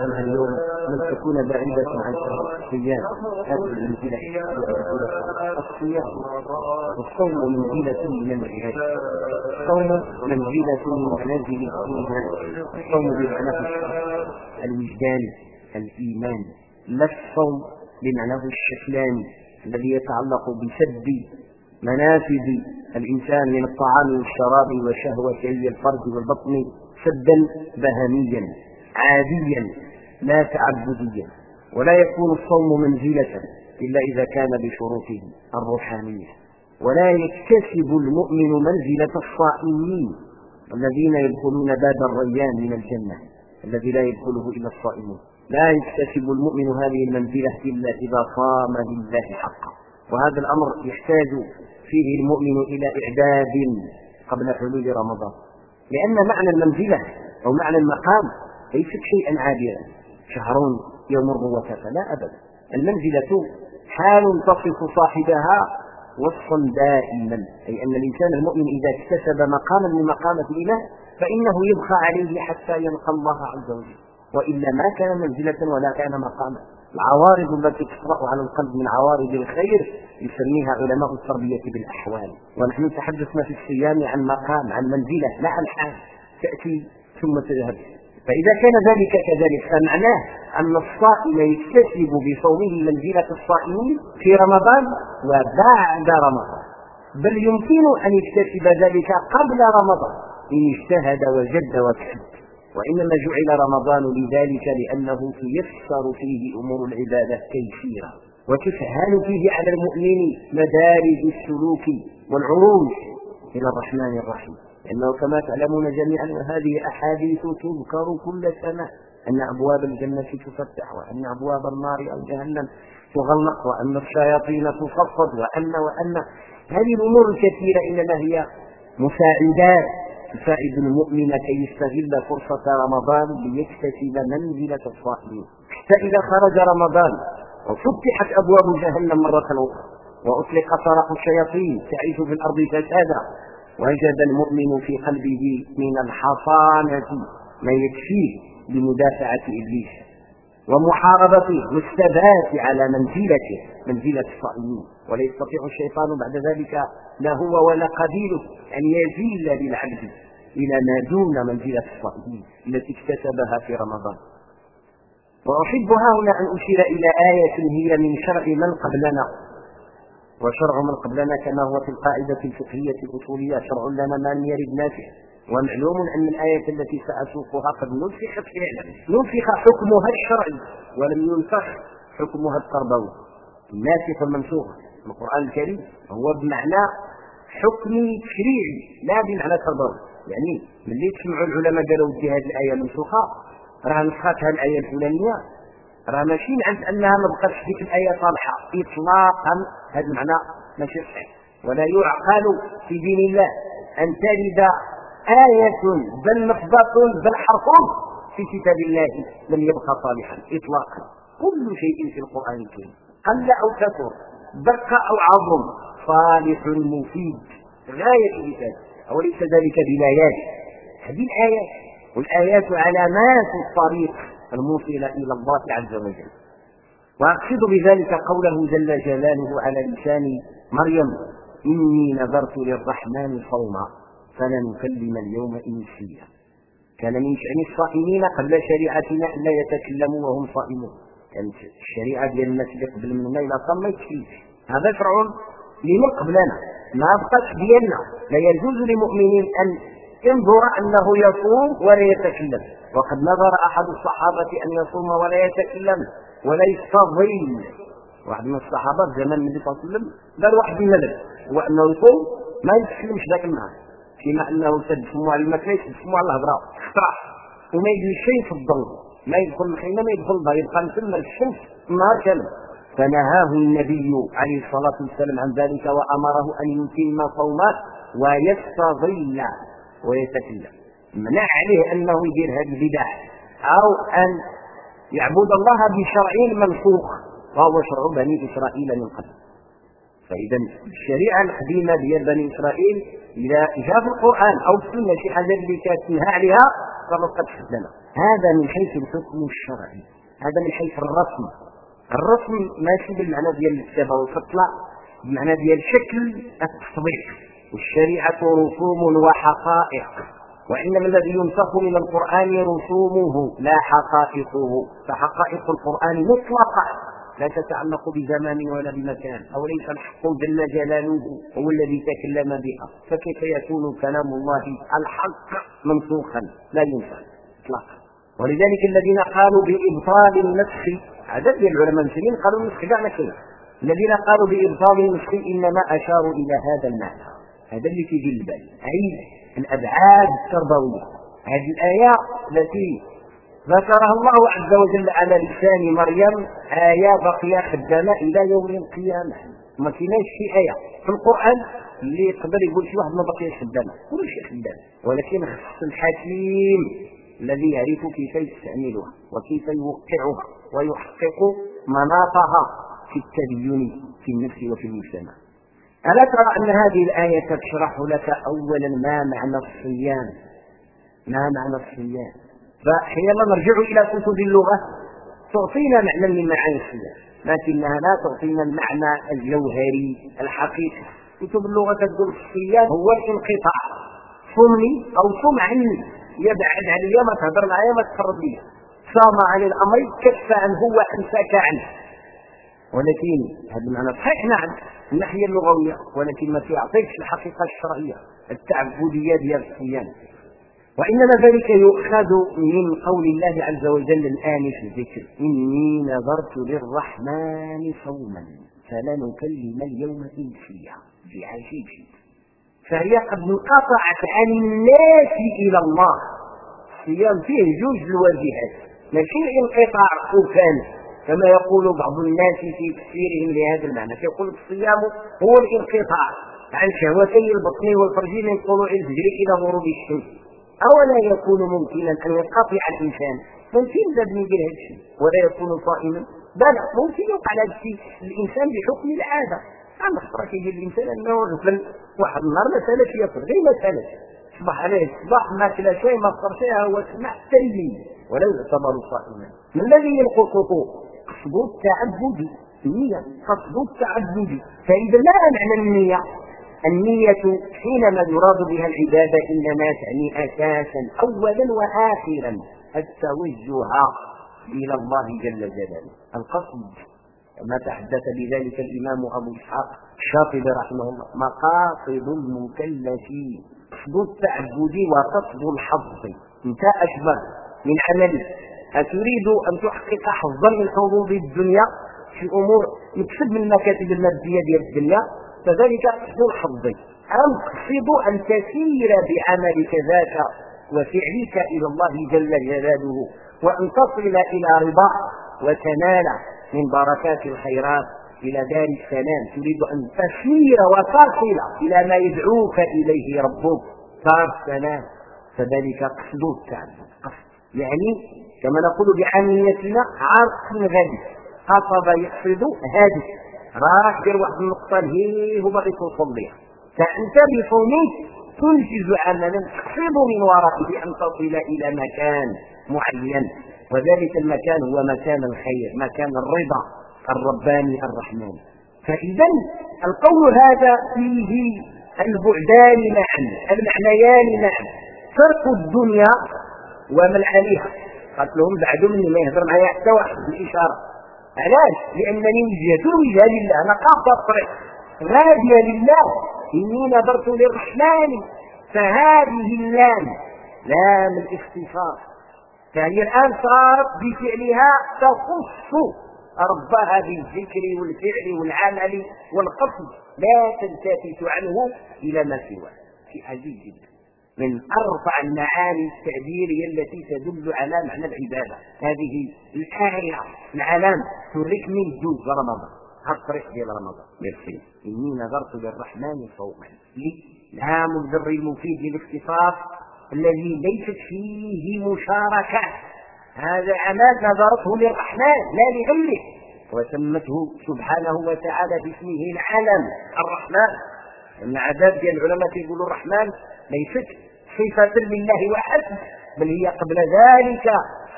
عنها اليوم من تكون بعيدة عن الصيام هذه المنزلة. الصيام الصوم منزلة من العباد الصوم منزلة من منازل الإيمان. الصوم بمعناه الوجداني الإيمان. لا الصوم؟ بمعناه الشكلاني الذي يتعلق بسد منافذ الإنسان من الطعام والشراب وشهوتي الفرج والبطن سدا بهميا عاديا لا تعبديا ولا يكون الصوم منزلة إلا إذا كان بشروطه الروحانية. ولا يكتسب المؤمن منزلة الصائمين الذين يدخلون باب الريان من الجنة الذي لا يدخله إلا الصائمون. لا يكتسب المؤمن هذه المنزلة إلا إذا صام لله حقا وهذا الأمر يحتاج فيه المؤمن إلى إعداد قبل حلول رمضان. لأن معنى المنزلة أو معنى المقام ليست شيئا عابرا شهر يمر وكفى لا أبدا المنزلة حال تصف صاحبها وصفا دائما. أي أن الإنسان المؤمن إذا اكتسب مقاما من مقامات الإله فإنه يبقى عليه حتى يلقى الله عز وجل. وإلا ما كان منزلة ولا كان مقاما. العوارض التي تطرأ على القلب من عوارض الخير يسميها علماء التربية بالأحوال. ونحن تحدثنا في الصيام عن مقام عن منزلة لا عن حال. تأتي ثم تذهب. فإذا كان ذلك كذلك فمعناه أن الصائم يكتسب بصومه منزلة الصائمين في رمضان وبعد رمضان. بل يمكن أن يكتسب ذلك قبل رمضان إن اجتهد وجد وكسب وإنما جعل رمضان لذلك لأنه تيسر فيه أمور العبادة تيسيرا وتسهل فيه على المؤمن مدارج السلوك والعروج؟ إلى الرحمن الرحيم. لأنه كما تعلمون جميعا وهذه أحاديث تذكر كل سنة أن أبواب الجنة تفتح وأن أبواب النار أو جهنم تغلق وأن الشياطين تصفد وأن وأن. هذه الأمور الكثيرة إنما هي مساعدات تساعد المؤمن كي يستغل فرصة رمضان ليكتسب منزلة الصائمين. حتى إذا خرج رمضان وفتحت أبواب جهنم مرة أخرى وأطلق سراح الشياطين تعيش في الأرض فسادا وجد المؤمن في قلبه من الحصانة ما يكفيه لمدافعة إبليس ومحاربته والثبات على منزلته منزلة الصائمين ولا يستطيع الشيطان بعد ذلك لا هو ولا قبيله أن يزيل بالعبد إلى ما دون منزلة الصائمين التي اكتسبها في رمضان. وأحب هنا أن أشير إلى آية هي من شرع من قبلنا. وشرع من قبلنا كما هو في القاعدة الفقهية الأصولية شرع لنا ما لم يرد نافع. ومعلوم أن الآية التي سأسوقها قد نسخت فعلا. نسخ حكمها الشرعي ولم ينسخ حكمها التربوي. الناسخ المنسوخ القرآن الكريم هو بمعنى حكم تشريعي لا بمعنى تربوي. يعني ملي تسمعوا العلماء قالوا هذه الآية منسوخة راه نسختها الآية الفلانية راه ماشي عند أنها ما بقاتش ديك الآية صالحة. اطلاقا هذا المعنى ماشي صحيح. ولا يعقل في دين الله أن تلد آية بل لفظة بل حرف في كتاب الله لم يبقى صالحا إطلاقا. كل شيء في القرآن الكريم. قل أو كثر دق أو عظم صالح مفيد. غاية الإنسان أوليس ذلك بلايات؟ هذه الآيات والآيات علامات الطريق. الموصلة إلى الله عز وجل. وأقصد بذلك قوله جل جلاله على لسان مريم إني نذرت للرحمن صوما فلا نكلم اليوم إنسيا. كان من شأن الصائمين قبل شريعتنا أن لا يتكلموا وهم صائمون. كانت الشريعة ديال الناس اللي قبل منا إلى صام ما يكفيش هذا شرع لمن قبلنا ما بقاش ديالنا لا يجوز لمؤمنين أن ينظر أنه يصوم ولا يتكلم. وقد نظر أحد الصحابة أن يصوم ولا يتكلم ولا يستظل واحد من الصحابة في زمان النبي صلى الله عليه وسلم قال واحد النذر هو أنه يصوم ما يتكلمش ذاك النهار. فيما أنه سد سمو على الماكلة يسد على الهضرة اختراح وما يجري شيء في الظل ما يدخل الخيمة ما يدخل الظهر يبقى مسمى الشمس النهار كامل. فنهاه النبي عليه الصلاة والسلام عن ذلك وأمره أن يتم صومه ويستظل. ويتكلم. منع عليه أنه يدير هذه البدع أو أن يعبد الله بشرع منسوخ وهو شرع بني إسرائيل من قبل. فإذا الشريعة القديمة ديال بني إسرائيل إذا جاء في القرآن أو في السنة شي حاجة اللي كانت تنهى عليها تصرف خدامه هذا من حيث الحكم الشرعي. هذا من حيث الرسم. الرسم ماشي بالمعنى ديال الكتابه والفطله بالمعنى ديال شكل التصديق. والشريعة رسوم وحقائق. وإنما الذي ينسخ من القرآن رسومه لا حقائقه. فحقائق القرآن مطلقة. لا تتعلق بزمان ولا بمكان. أو ليس الحق جل جلاله هو الذي تكلم بها. فكيف يكون كلام الله الحق منسوخا؟ لا ينسخ اطلاقا. ولذلك الذين قالوا بإبطال النسخ عدد العلماء المسلمين قالوا النسخ كاع كذا. الذين قالوا بإبطال النسخ إنما أشاروا إلى هذا المعنى. هذا اللي في البال أي الأبعاد التربوية. هذه الآية التي ذكرها الله عز وجل على لسان مريم. آية بقية خدامة إلى يوم القيامة. ما كايناش شي آية في القرآن اللي يقدر يقول شي واحد ما بقيش خدامة. كل شيء خدام ولكن خص الحكيم الذي يعرف كيف يستعملها وكيف يوقعها ويحقق مناطها في التدين في النفس وفي المجتمع. ألا ترى أن هذه الآية تشرح لك أولا ما معنى الصيام؟ ما معنى الصيام؟ فحينما نرجع إلى كتب اللغة تعطينا معنى من معاني الصيام لكنها لا تعطينا المعنى الجوهري الحقيقي. كتب اللغة تقول الصيام هو الانقطاع. صمني أو صم عني يبعد علي ما تهضر معايا ما تقرب لي. صام عن الأمر كف عنه وأمسك عنه. ولكن هذا المعنى صحيح نعم. الناحية اللغوية ولكن ما تعطيكش الحقيقة الشرعية التعبدية ديال الصيام. وإنما ذلك يؤخذ من قول الله عز وجل الآن في الذكر إني نذرت للرحمن صوما فلا نكلم اليوم إنسيا في عجيب فهي قد انقطعت عن الناس إلى الله. الصيام فيه جوج الواجهات ماشي انقطاع وكان كما يقول بعض الناس في تفسيرهم لهذا المعنى. يقول الصيام هو الانقطاع عن شهوتي البطن والفرج من طلوع الفجر إلى غروب الشمس. أولا يكون ممكنا أن ينقطع الإنسان. ممكن باب يدير هذا الشيء ولا يكون صائما. بل ممكن يوقع هذا الشيء الإنسان بحكم العادة. أما خطرة كيجي الإنسان أنه غفل. واحد النهار ما سالش ياكل غير ما سالش. صبح عليه الصباح ما كلا شيء ما فطر هو سمع التلميذ ولا يعتبر صائما. ما الذي الخطوط قصد التعبد نية قصد التعبد فإذا ما معنى النية. النية حينما يراد بها العبادة إنما تعني أساسا أولا وآخرا التوجه إلى الله جل جلاله. القصد كما تحدث بذلك الإمام أبو إسحاق الشاطبي رحمه الله مقاصد المكلفين قصد التعبد وقصد الحظ انت أشبه من عمل أتريد أن تحقق حظا من حظوظ الدنيا في أمور يكسب من المكاتب المادية ديال الدنيا فذلك قصد الحظ أم تقصد أن تسير بعملك ذاك وفعلك إلى الله جل جلاله وأن تصل إلى رضا وتنال من بركات الخيرات إلى دار السلام؟ تريد أن تسير وتصل إلى ما يدعوك إليه ربك. دار السلام فذلك قصد التعبد قصد يعني كما نقول بعاميتنا عرق غادي قصد يقصد هادي. راك دير واحد النقطة هي هو باغي توصل ليها فأنت بصومك تنجز عملا تقصد من ورائه أن تصل إلى مكان معين. وذلك المكان هو مكان الخير مكان الرضا الرباني الرحمن. فإذا القول هذا فيه البعدان معا المعنيان معا. فرق الدنيا ومن عليها. قالت لهم بعدوا مني ما يهضر معايا حتى واحد بالإشارة. علاش؟ لأنني وجهت الوجهه لله. أنا قاطع الطريق. غاديه لله. إني نظرت للرحمن. فهذه اللام. لام الاختصاص فهي الآن صارت بفعلها تخص ربها بالذكر والفعل والعمل والقصد. لا تلتفت عنه إلى ما سواه. في عزيز جدا. من أرفع المعاني التعبيرية التي تدل على معنى العبادة. هذه الآية العلام توريك من جوز رمضان. الطريق ديال رمضان. ميرسي. إني نظرت للرحمن صوما. لام البر المفيد للاختصاص الذي ليست فيه مشاركة. هذا عمل نظرته للرحمن لا لغيره وسمته سبحانه وتعالى باسمه العلم الرحمن. ان عدد ديال العلماء يقولوا الرحمن ليست صفة لله وحسب بل هي قبل ذلك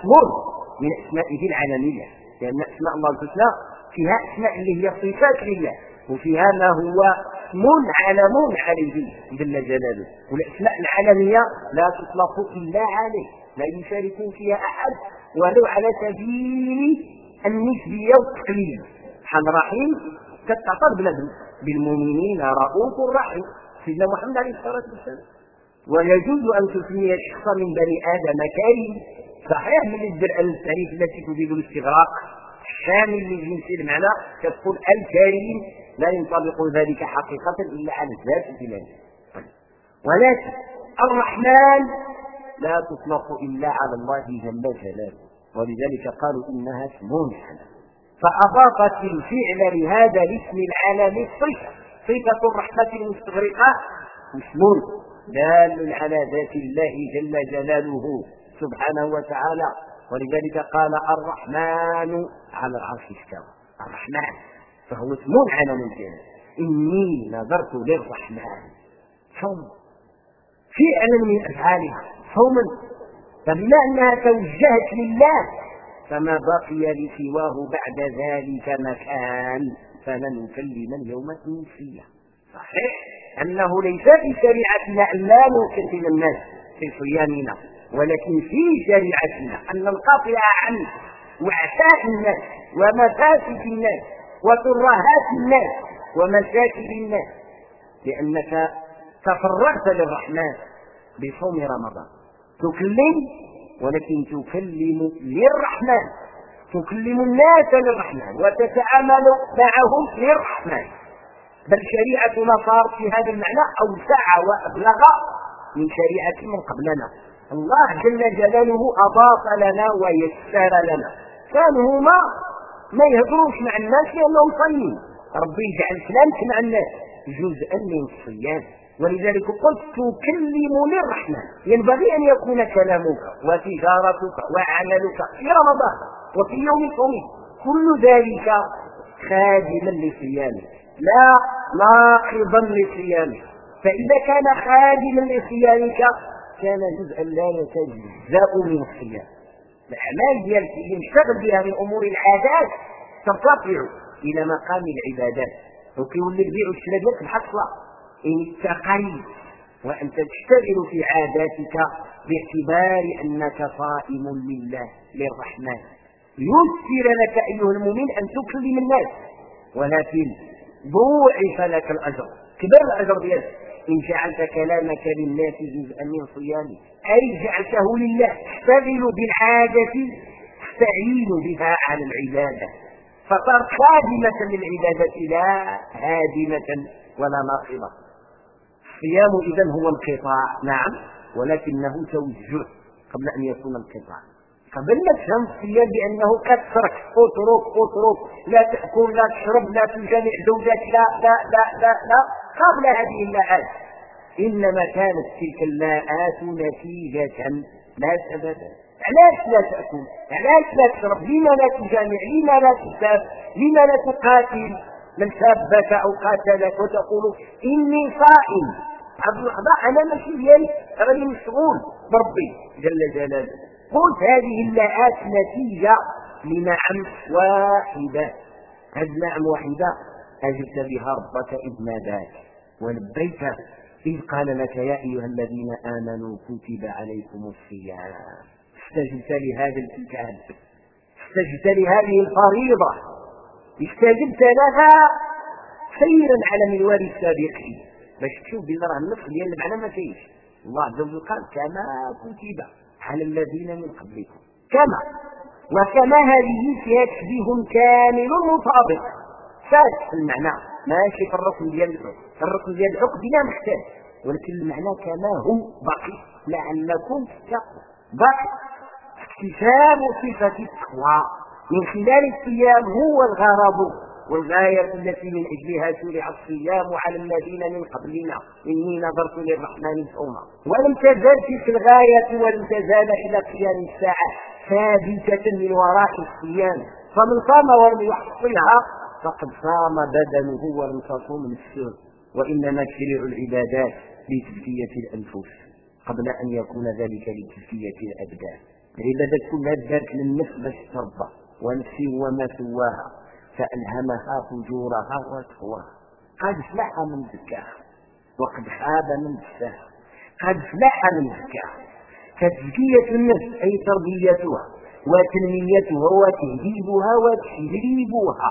اسم من اسمائه العالميه لأن أسماء الله الحسنى فيها أسماء اللي هي صفات لله وفيها ما هو اسم علم عليه جل جلاله. والأسماء العالمية لا تطلق إلا عليه لا يشارك فيها أحد ولو على سبيل النسبيه والتقليد. سبحان رحيم كتعطى بلاد بالمؤمنين رؤوف رحيم. سيدنا محمد عليه الصلاة والسلام. ويجوز أن تسمي الشخص من بني آدم كريم. صحيح من الدرء التعريف التي تفيد الاستغراق. الشامل لجنس المعنى. كتقول الكريم لا ينطبق ذلك حقيقة إلا على الذات الإلهية. ولكن الرحمن لا تطلق إلا على الله جل جلاله. ولذلك قالوا إنها اسم حسن فأضافت الفعل لهذا الاسم العالمي الصفة صفة الرحمة المستغرقة اسم. دال على ذات الله جل جلاله سبحانه وتعالى. ولذلك قال الرحمن على العرش استوى. الرحمن فهو اسم على الجنة إني نظرت للرحمن صوم فعلا من أفعالها صوما. فبما أنها توجهت لله فما بقي لسواه بعد ذلك مكان. فلن نكلم اليوم إنسيا. صحيح؟ أنه ليس في شريعتنا أن لا نكلم الناس في صيامنا ولكن في شريعتنا أن ننقطع عن وعثاء الناس ومفاسد الناس وترهات الناس ومشاكل الناس لأنك تفرغت للرحمن بصوم رمضان. تكلم ولكن تكلم للرحمن. تكلم الناس للرحمن وتتعامل معهم للرحمن. بل شريعتنا صارت في هذا المعنى أوسع وأبلغ من شريعة من قبلنا. الله جل جلاله أضاف لنا ويسر لنا. كانوا هما ما يهضروش مع الناس لأنهم صايمين ربي يجعل كلامك مع الناس جزءا من الصيام. ولذلك قلت تكلم للرحمن. ينبغي أن يكون كلامك وتجارتك وعملك في رمضان وفي يوم صومك كل ذلك خادما لصيامك. لا ناقضا لصيامك فإذا كان خادما لصيامك كان جزءا لا يتجزأ من الصيام. الأعمال ديالك اللي مشتغل بها من أمور العادات ترتفع إلى مقام العبادات. وكيولي البيع والشراء ديالك الحصله ان اتقيت وأنت تشتغل في عاداتك باعتبار أنك صائم لله للرحمن. يسر لك أيها المؤمن أن تكلم الناس ولكن ضوعف لك الأجر. كبر الأجر ديالك إن جعلت كلامك للناس جزءا من صيامك أي جعلته لله. تشتغل بالعادة تستعين بها على العبادة. فصارت خادمة للعبادة لا هادمة ولا ناقضة. الصيام إذا هو انقطاع. نعم ولكنه توجه قبل أن يكون انقطاع. قبل ما تفهم بأنه قد ترك اترك اترك لا تأكل لا تشرب لا تجامع زوجك لا لا لا لا, لا قبل هذه اللاءات إنما كانت تلك اللاءات نتيجة لا سببا علاش لا تأكل؟ علاش لا تشرب؟ لما لا تجامع؟ لما لا تساب لما لا تقاتل؟ من سابك أو قاتلك وتقول إني صائم. هذه اللحظة أنا ماشي ديالي راني مشغول بربي جل جلاله. قلت هذه اللاءات نتيجة لنعم واحدة. هذه نعم واحدة. أجبت بها ربك إذ ناداك. ولبيك إذ قال لك يا أيها الذين آمنوا كتب عليكم الصيام. استجبت لهذا الكتاب. استجبت لهذه الفريضة. استجبت لها خيرا على منوال السابقين. باش تشوف بان راه النص ديال المعنى ما فيش الله عز وجل قال كما كتب. على الذين من قبلكم. كما وكما هذه فيها كامل مطابق. ثابت المعنى. ماشي في الركن ديال الحكم. الركن ديال الحكم بلا محتاج. ولكن المعنى كما هو باقي. لعلكم تتقوا باقي. اكتساب صفة التقوى. من خلال الصيام هو الغرض. والغاية التي من أجلها شرع الصيام على الذين من قبلنا إني نظرت للرحمن صوما. ولم تزال تلك الغاية ولم تزال إلى قيام الساعة ثابتة من وراء الصيام. فمن صام ولم يحصلها فقد صام بدنه ولم تصوم نفسه وإنما شرع العبادات لتزكية الأنفس قبل أن يكون ذلك لكيفية الأبدان. العبادة كلها دارت للنفس باش ترضى ونفسي وما سواها. فألهمها فجورها وتقواها قد فلح من زكاها وقد خاب من دساها قد فلح من زكاها فتزكية النفس أي تربيتها وتنميتها وتهذيبها وتشريبها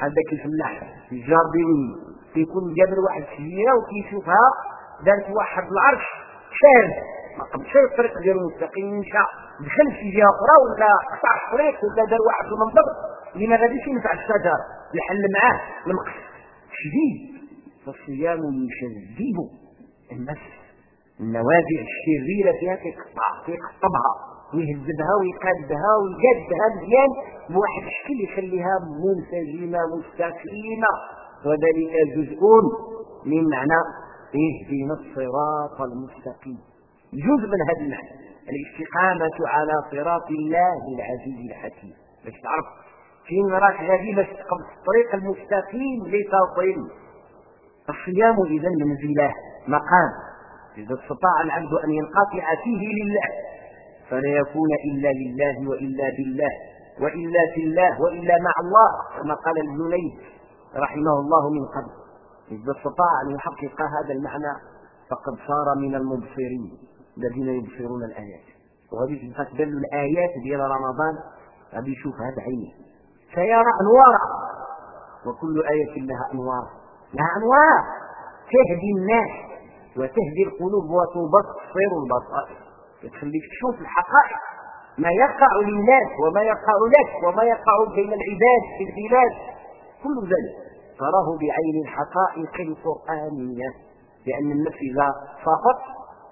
هذا كيف النحل الجارديني كيكون جابر واحد الشجيره وكيشوفها دارت واحد العرش. شاذ ما قبلش الطريق ديالو مستقيم مشى دخل في جهة أخرى ولا قطع الطريق ولا دار واحد المنظر اللي ما غاديش ينفع الشجر؟ يحل معاه المقص شديد. فالصيام يشذب النفس. النوازع الشريرة فيها كيقطع كيقطبها ويهذبها ويقادها ويجدها مزيان. بواحد الشكل يخليها منسجمه مستقيمة. وذلك جزء من معنى اهدنا الصراط المستقيم. جزء من هذا المعنى. الاستقامة على صراط الله العزيز الحكيم. باش تعرف غادي باش تقبل الطريق المستقيم لتصل الصيام اذا منزله مقام. إذا استطاع العبد أن ينقطع فيه لله فلا يكون إلا لله وإلا بالله وإلا في الله وإلا مع الله كما قال الجنيد رحمه الله من قبل. إذا استطاع أن يحقق هذا المعنى فقد صار من المبصرين الذين يبصرون وغادي تبقى تبان الآيات ديال رمضان. غادي يشوف هذا سيرى أنوارا وكل آية لها أنوار. لها أنوار. تهدي الناس وتهدي القلوب وتبصر البصائر. تخليك تشوف الحقائق. ما يقع للناس وما يقع لك وما يقع بين العباد في البلاد كل ذلك تراه بعين الحقائق القرآنية. لأن النفس إذا صافت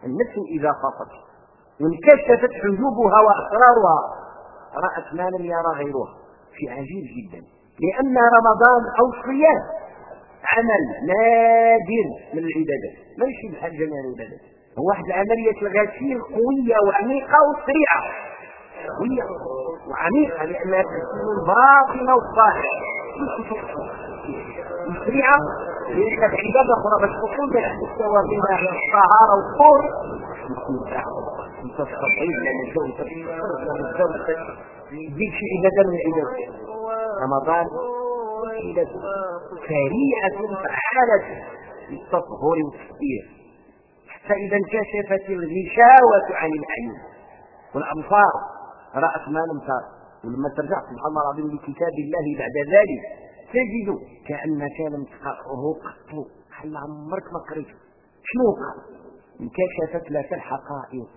النفس إذا صافت وانكشفت حجوبها وأسرارها. رأت ما لم يرى غيرها. في عجيب جدا. لأن رمضان أو الصيام عمل نادر من العبادات. ماشي بحال جميع العبادات. هو واحد العملية الغسيل قوية وعميقة وسريعة. قوية وعميقة لأنها تكون الباطنة والظاهر سريعة لأن العبادة أخرى باش تكون تستوى بين الطهارة والطهر. تستطيع لأن الجو يديك شي عبادة من العبادات رمضان وسيلة سريعة فعالة للتطهر والتطهير حتى إذا انكشفت الغشاوة عن العين والأبصار رأت ما لم تر ولما ترجع سبحان الله العظيم لكتاب الله بعد ذلك تجد كأنك لم تقرأه قط. حل عمرك ما قريته شنو قال انكشفت لك الحقائق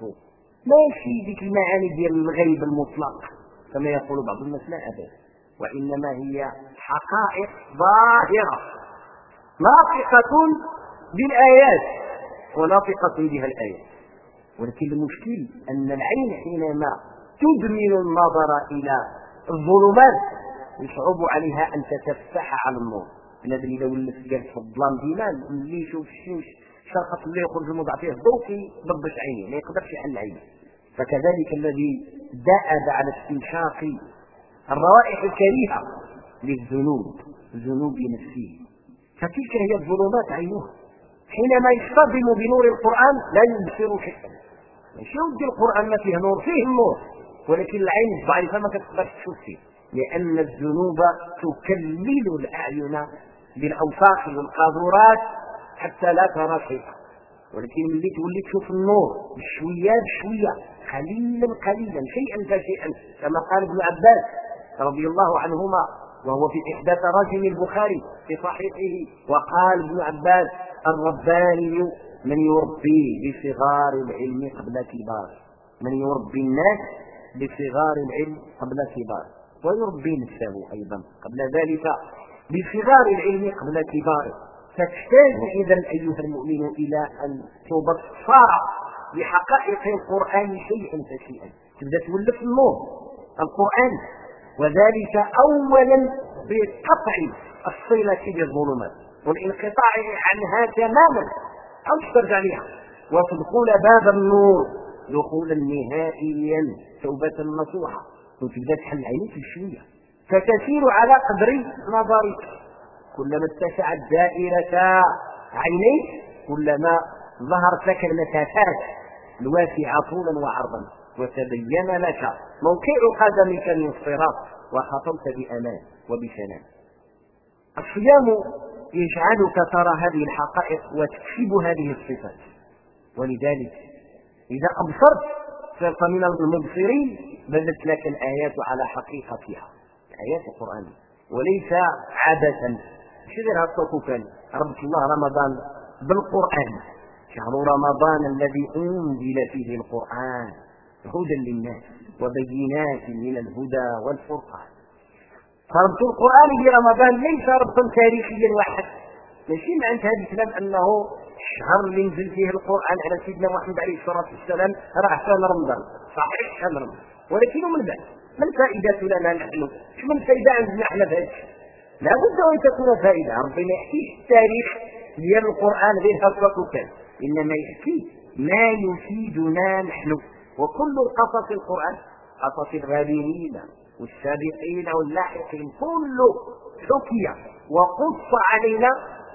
ماشي ديك المعاني ديال الغيب المطلق. كما يقول بعض الناس لا أبدا. وإنما هي حقائق ظاهرة. ناطقة بالآيات وناطقة بها الآيات. ولكن المشكل أن العين حينما تدمن النظر إلى الظلمات يصعب عليها أن تتفتح على النور. بنادم اذا ولات جالس في الظلام ديما اللي يشوف الشمس شرقت اللي يخرج الموضع فيه الضوء يضبش عينيه ما يقدرش يحل عينيه فكذلك الذي دأب على استنشاق الروائح الكريهة للذنوب ذنوب نفسه فتلك هي الظلمات عينها. حينما يصطدم بنور القرآن لا يبصر شيئا. ماشي ودي القرآن ما فيه نور فيه النور. ولكن العين الضعيفة ما تقدرش تشوف فيه. لأن الذنوب تكلل الأعين بالأوساخ والقاذورات حتى لا ترى شيئا. ولكن ملي تولي تشوف النور بشوية بشوية قليلا قليلا شيئا فشيئا كما قال ابن عباس رضي الله عنهما وهو في إحدى تراجم البخاري في صحيحه وقال ابن عباس الرباني من يربي بصغار العلم قبل كبار من يربي الناس بصغار العلم قبل كبار ويربي نفسه أيضا قبل ذلك بصغار العلم قبل كباره فتحتاج إذا أيها المؤمن إلى أن تبصر بحقائق القرآن شيئا فشيئا. تبدأ تولف النور القرآن. وذلك أولا بقطع الصلة بالظلمات والانقطاع عنها تماما. أو ترجع لها وتدخل باب النور. دخولا نهائيا. توبة نصوحة. وتبدأ تحل عينيك بشويه فتسير على قدر نظرك. كلما اتسعت دائرة عينيك كلما ظهرت لك المسافات الواسعة طولا وعرضا. وتبين لك موقع قدمك من الصراط وخطوت بأمان وبسلام. الصيام يجعلك ترى هذه الحقائق وتكسب هذه الصفات. ولذلك إذا أبصرت صرت من المبصرين بدت لك الآيات على حقيقتها. الآيات القرآنية. وليس عبثا. شدر هالصوت ربط الله رمضان بالقرآن. شهر رمضان الذي أنزل فيه القرآن هدى للناس وبينات من الهدى والفرقان. فربط القرآن برمضان ليس ربطا تاريخيا واحد. ماشي معنى هذا الكلام أنه الشهر اللي نزل فيه القرآن على سيدنا محمد عليه الصلاة والسلام راه شهر رمضان. صحيح شهر رمضان. ولكن من بعد؟ ما الفائدة لنا نحن؟ شو من الفائدة عندنا إحنا في هذا لا بد أن تكون فائدة. ربنا ما يحكيش التاريخ ديال القرآن غير هكذا كان إنما يحكي ما يفيدنا نحن. وكل القصص القرآن قصص الغابرين والسابقين واللاحقين كله حكي وقص علينا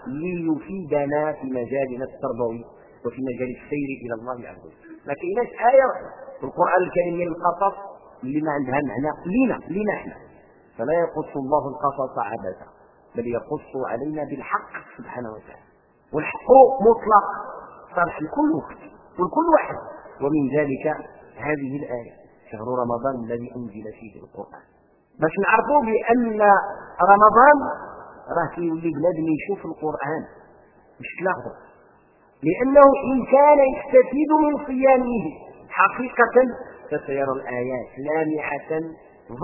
ليفيدنا في مجالنا التربوي وفي مجال السير إلى الله عز وجل. ما كايناش آية في القرآن الكريم من القصص اللي ما عندها معنى لنا لنا إحنا. فلا يقص الله القصص عبثا بل يقص علينا بالحق سبحانه وتعالى. والحق مطلق صالح لكل وقت ولكل واحد. ومن ذلك هذه الآية شهر رمضان الذي أنزل فيه القرآن. باش نعرفوا بأن رمضان راه كيولي بنادم يشوف القرآن مش تلاحظوا لأنه إن كان يستفيد من صيامه حقيقة فسيرى الآيات لامعه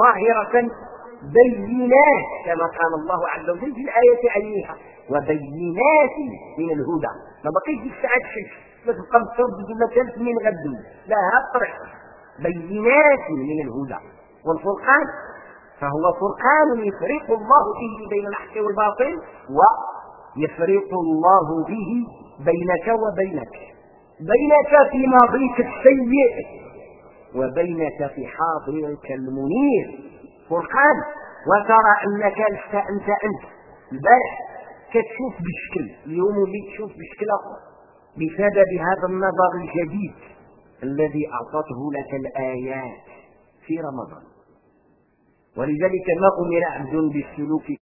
ظاهرة بينات كما قال الله عز وجل في الآية عينها وبينات من الهدى. ما بقيتش الساعة تشوف ما تبقى متردد ولا كانت من غدو لا هالطريق بينات من الهدى. والفرقان؟ فهو فرقان يفرق الله فيه بين الحق والباطل ويفرق الله به بينك وبينك. بينك في ماضيك السيء وبينك في حاضرك المنير. فرقان وترى أنك لست أنت أنت. البارح كتشوف بشكل اليوم اللي تشوف بشكل آخر. بسبب هذا النظر الجديد الذي أعطته لك الآيات في رمضان. ولذلك ما أمر عبد بالسلوك